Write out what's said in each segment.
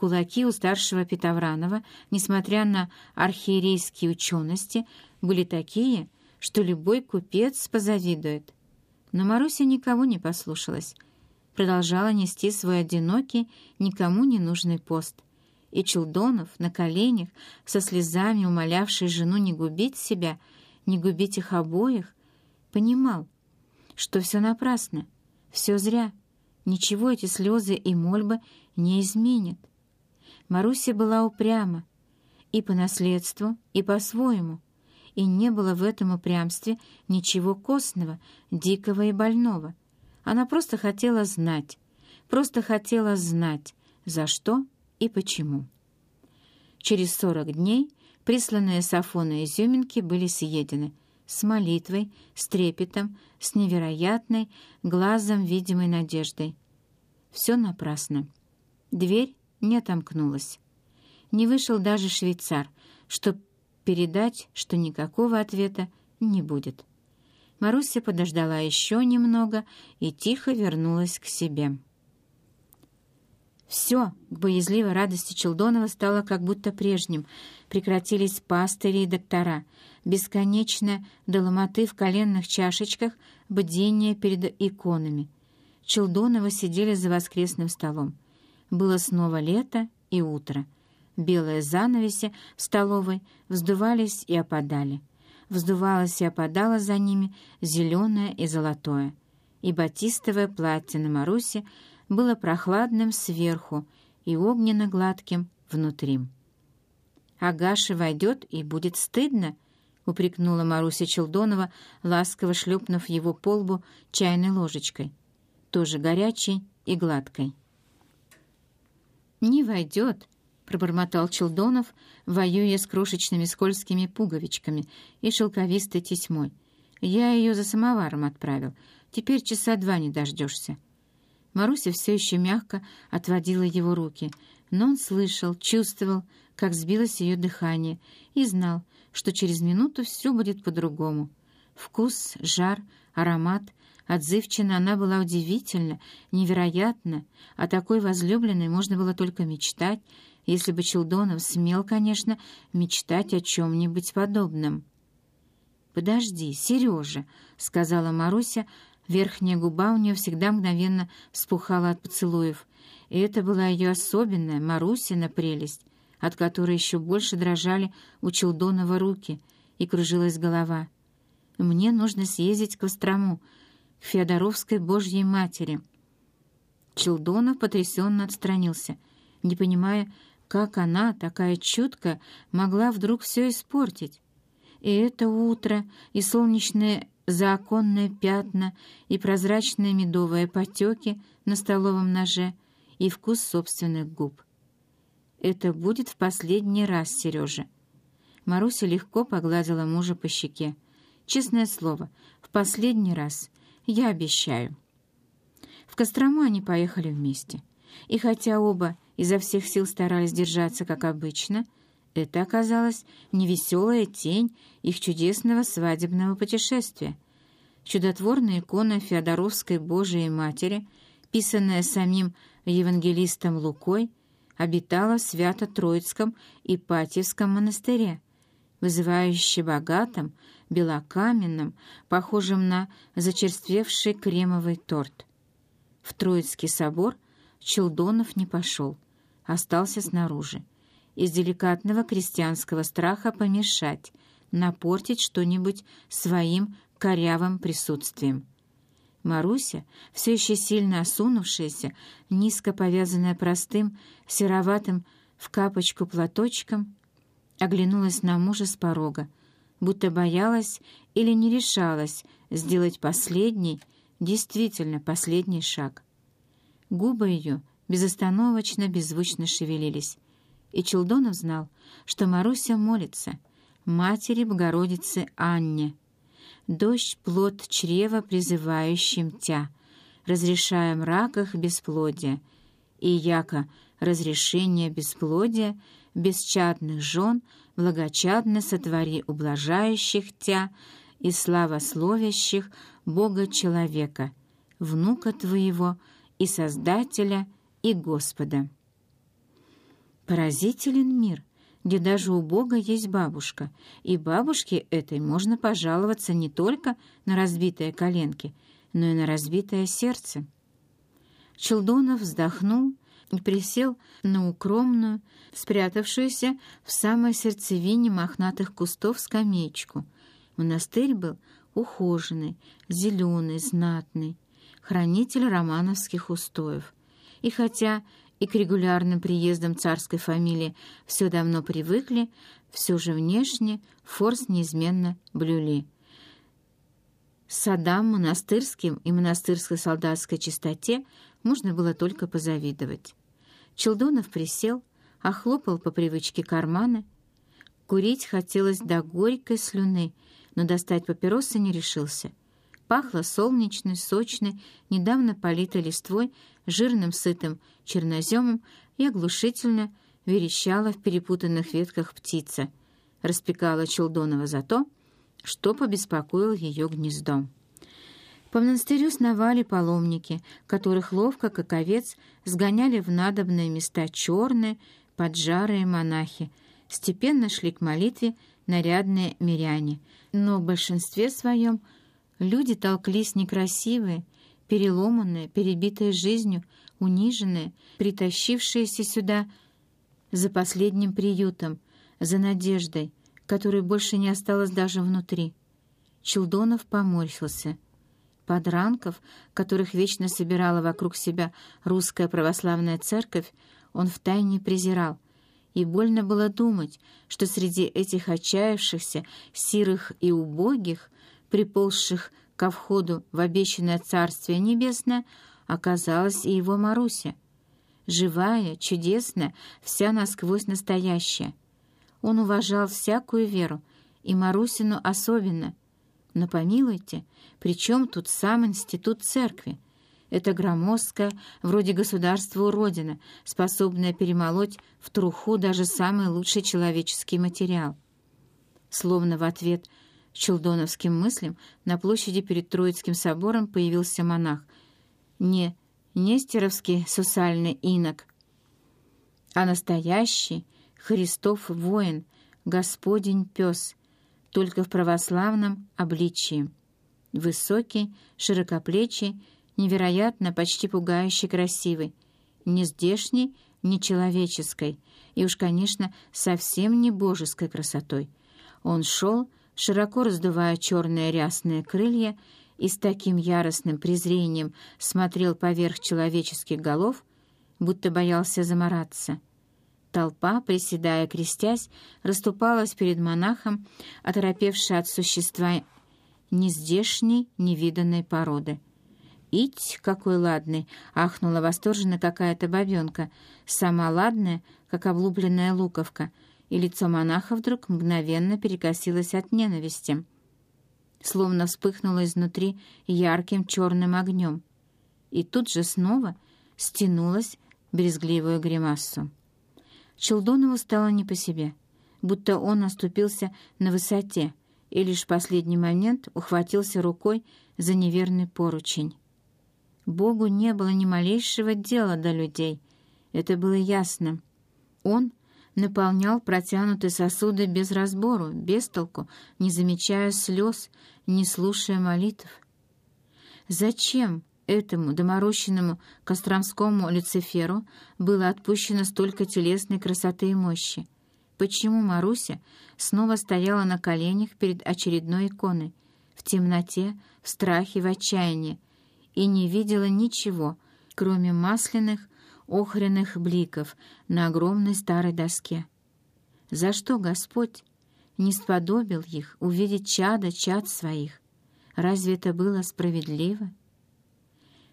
Кулаки у старшего Петовранова, несмотря на архиерейские учености, были такие, что любой купец позавидует. Но Маруся никого не послушалась, продолжала нести свой одинокий, никому не нужный пост. И Челдонов на коленях, со слезами умолявший жену не губить себя, не губить их обоих, понимал, что все напрасно, все зря, ничего эти слезы и мольбы не изменят. Маруся была упряма и по наследству, и по-своему, и не было в этом упрямстве ничего костного, дикого и больного. Она просто хотела знать, просто хотела знать, за что и почему. Через сорок дней присланные с Афона изюминки были съедены с молитвой, с трепетом, с невероятной, глазом видимой надеждой. Все напрасно. Дверь не отомкнулась. Не вышел даже швейцар, чтобы передать, что никакого ответа не будет. Маруся подождала еще немного и тихо вернулась к себе. Все, к боязливой радости Челдонова стало как будто прежним. Прекратились пастыри и доктора, бесконечно до ломоты в коленных чашечках, бдение перед иконами. Челдонова сидели за воскресным столом. Было снова лето и утро. Белые занавеси в столовой вздувались и опадали. Вздувалось и опадало за ними зеленое и золотое. И батистовое платье на Марусе было прохладным сверху и огненно-гладким внутри. «Агаша войдет, и будет стыдно», — упрекнула Маруся Челдонова, ласково шлепнув его по лбу чайной ложечкой, тоже горячей и гладкой. «Не войдет», — пробормотал Челдонов, воюя с крошечными скользкими пуговичками и шелковистой тесьмой. «Я ее за самоваром отправил. Теперь часа два не дождешься». Маруся все еще мягко отводила его руки, но он слышал, чувствовал, как сбилось ее дыхание, и знал, что через минуту все будет по-другому. Вкус, жар, аромат — Отзывчина она была удивительно, невероятно. О такой возлюбленной можно было только мечтать, если бы Челдонов смел, конечно, мечтать о чем-нибудь подобном. «Подожди, Сережа», — сказала Маруся, верхняя губа у нее всегда мгновенно вспухала от поцелуев. И это была ее особенная, Марусина прелесть, от которой еще больше дрожали у Челдонова руки и кружилась голова. «Мне нужно съездить к Кострому», Феодоровской Божьей Матери. Челдонов потрясенно отстранился, не понимая, как она, такая чуткая, могла вдруг все испортить. И это утро, и солнечные заоконные пятна, и прозрачные медовые потеки на столовом ноже, и вкус собственных губ. «Это будет в последний раз, Сережа». Маруся легко погладила мужа по щеке. «Честное слово, в последний раз. Я обещаю». В Кострому они поехали вместе. И хотя оба изо всех сил старались держаться, как обычно, это оказалась невеселая тень их чудесного свадебного путешествия. Чудотворная икона Феодоровской Божией Матери, писанная самим евангелистом Лукой, обитала в Свято-Троицком и Патьевском монастыре, вызывающе богатым, белокаменным, похожим на зачерствевший кремовый торт. В Троицкий собор Челдонов не пошел, остался снаружи. Из деликатного крестьянского страха помешать, напортить что-нибудь своим корявым присутствием. Маруся, все еще сильно осунувшаяся, низко повязанная простым, сероватым в капочку платочком, оглянулась на мужа с порога, будто боялась или не решалась сделать последний, действительно последний шаг. Губы ее безостановочно, беззвучно шевелились, и Челдонов знал, что Маруся молится Матери Богородицы Анне. «Дождь — плод чрева, призывающим тя, разрешая мраках бесплодия, и яко разрешение бесплодия — бесчадных жен, благочадно сотвори ублажающих тя и славословящих Бога-человека, внука твоего и Создателя и Господа». Поразителен мир, где даже у Бога есть бабушка, и бабушке этой можно пожаловаться не только на разбитые коленки, но и на разбитое сердце. Челдонов вздохнул и присел на укромную, спрятавшуюся в самой сердцевине мохнатых кустов скамеечку. Монастырь был ухоженный, зеленый, знатный, хранитель романовских устоев. И хотя и к регулярным приездам царской фамилии все давно привыкли, все же внешне форс неизменно блюли. Садам монастырским и монастырской солдатской чистоте можно было только позавидовать. Челдонов присел, охлопал по привычке карманы. Курить хотелось до горькой слюны, но достать папиросы не решился. Пахло солнечной, сочной, недавно политой листвой, жирным сытым черноземом и оглушительно верещала в перепутанных ветках птица. Распекала Челдонова за то, что побеспокоил ее гнездо. По монастырю сновали паломники, которых ловко, как овец, сгоняли в надобные места черные, поджарые монахи. Степенно шли к молитве нарядные миряне, но в большинстве своем – Люди толклись некрасивые, переломанные, перебитые жизнью, униженные, притащившиеся сюда за последним приютом, за надеждой, которой больше не осталось даже внутри. Челдонов поморщился. Подранков, которых вечно собирала вокруг себя русская православная церковь, он втайне презирал, и больно было думать, что среди этих отчаявшихся, сирых и убогих приползших ко входу в обещанное Царствие Небесное, оказалась и его Маруся. Живая, чудесная, вся насквозь настоящая. Он уважал всякую веру, и Марусину особенно. Но помилуйте, при чем тут сам институт церкви? Это громоздкая, вроде государства уродина, способная перемолоть в труху даже самый лучший человеческий материал. Словно в ответ челдоновским мыслям на площади перед Троицким собором появился монах. Не Нестеровский сусальный инок, а настоящий Христов воин, Господень пес, только в православном обличии. Высокий, широкоплечий, невероятно, почти пугающе красивый, не здешний, не человеческой, и уж, конечно, совсем не божеской красотой. Он шел, широко раздувая черные рясные крылья, и с таким яростным презрением смотрел поверх человеческих голов, будто боялся замораться. Толпа, приседая крестясь, расступалась перед монахом, оторопевшая от существа нездешней, невиданной породы. «Ить, какой ладный!» — ахнула восторженно какая-то бабенка, сама ладная, как облупленная луковка — и лицо монаха вдруг мгновенно перекосилось от ненависти, словно вспыхнуло изнутри ярким черным огнем, и тут же снова стянулось брезгливую гримасу. Челдонову стало не по себе, будто он оступился на высоте и лишь в последний момент ухватился рукой за неверный поручень. Богу не было ни малейшего дела до людей, это было ясно. Он наполнял протянутые сосуды без разбору, без толку, не замечая слез, не слушая молитв. Зачем этому доморощенному костромскому Люциферу было отпущено столько телесной красоты и мощи? Почему Маруся снова стояла на коленях перед очередной иконой, в темноте, в страхе, в отчаянии, и не видела ничего, кроме масляных, охренных бликов на огромной старой доске. За что Господь не сподобил их увидеть чада чад своих? Разве это было справедливо?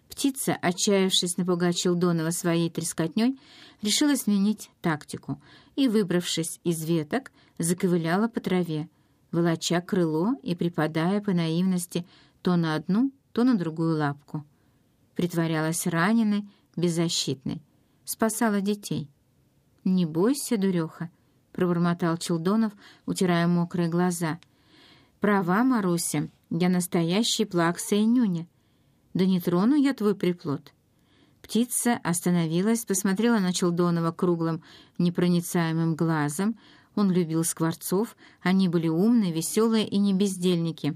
Птица, отчаявшись напугать Челдонова своей трескотней, решила сменить тактику и, выбравшись из веток, заковыляла по траве, волоча крыло и припадая по наивности то на одну, то на другую лапку. Притворялась раненой, беззащитной спасала детей. «Не бойся, дуреха», — пробормотал Челдонов, утирая мокрые глаза. «Права, Маруся, я настоящий плакса и нюня. Да не трону я твой приплод». Птица остановилась, посмотрела на Челдонова круглым, непроницаемым глазом. Он любил скворцов, они были умные, веселые и не бездельники.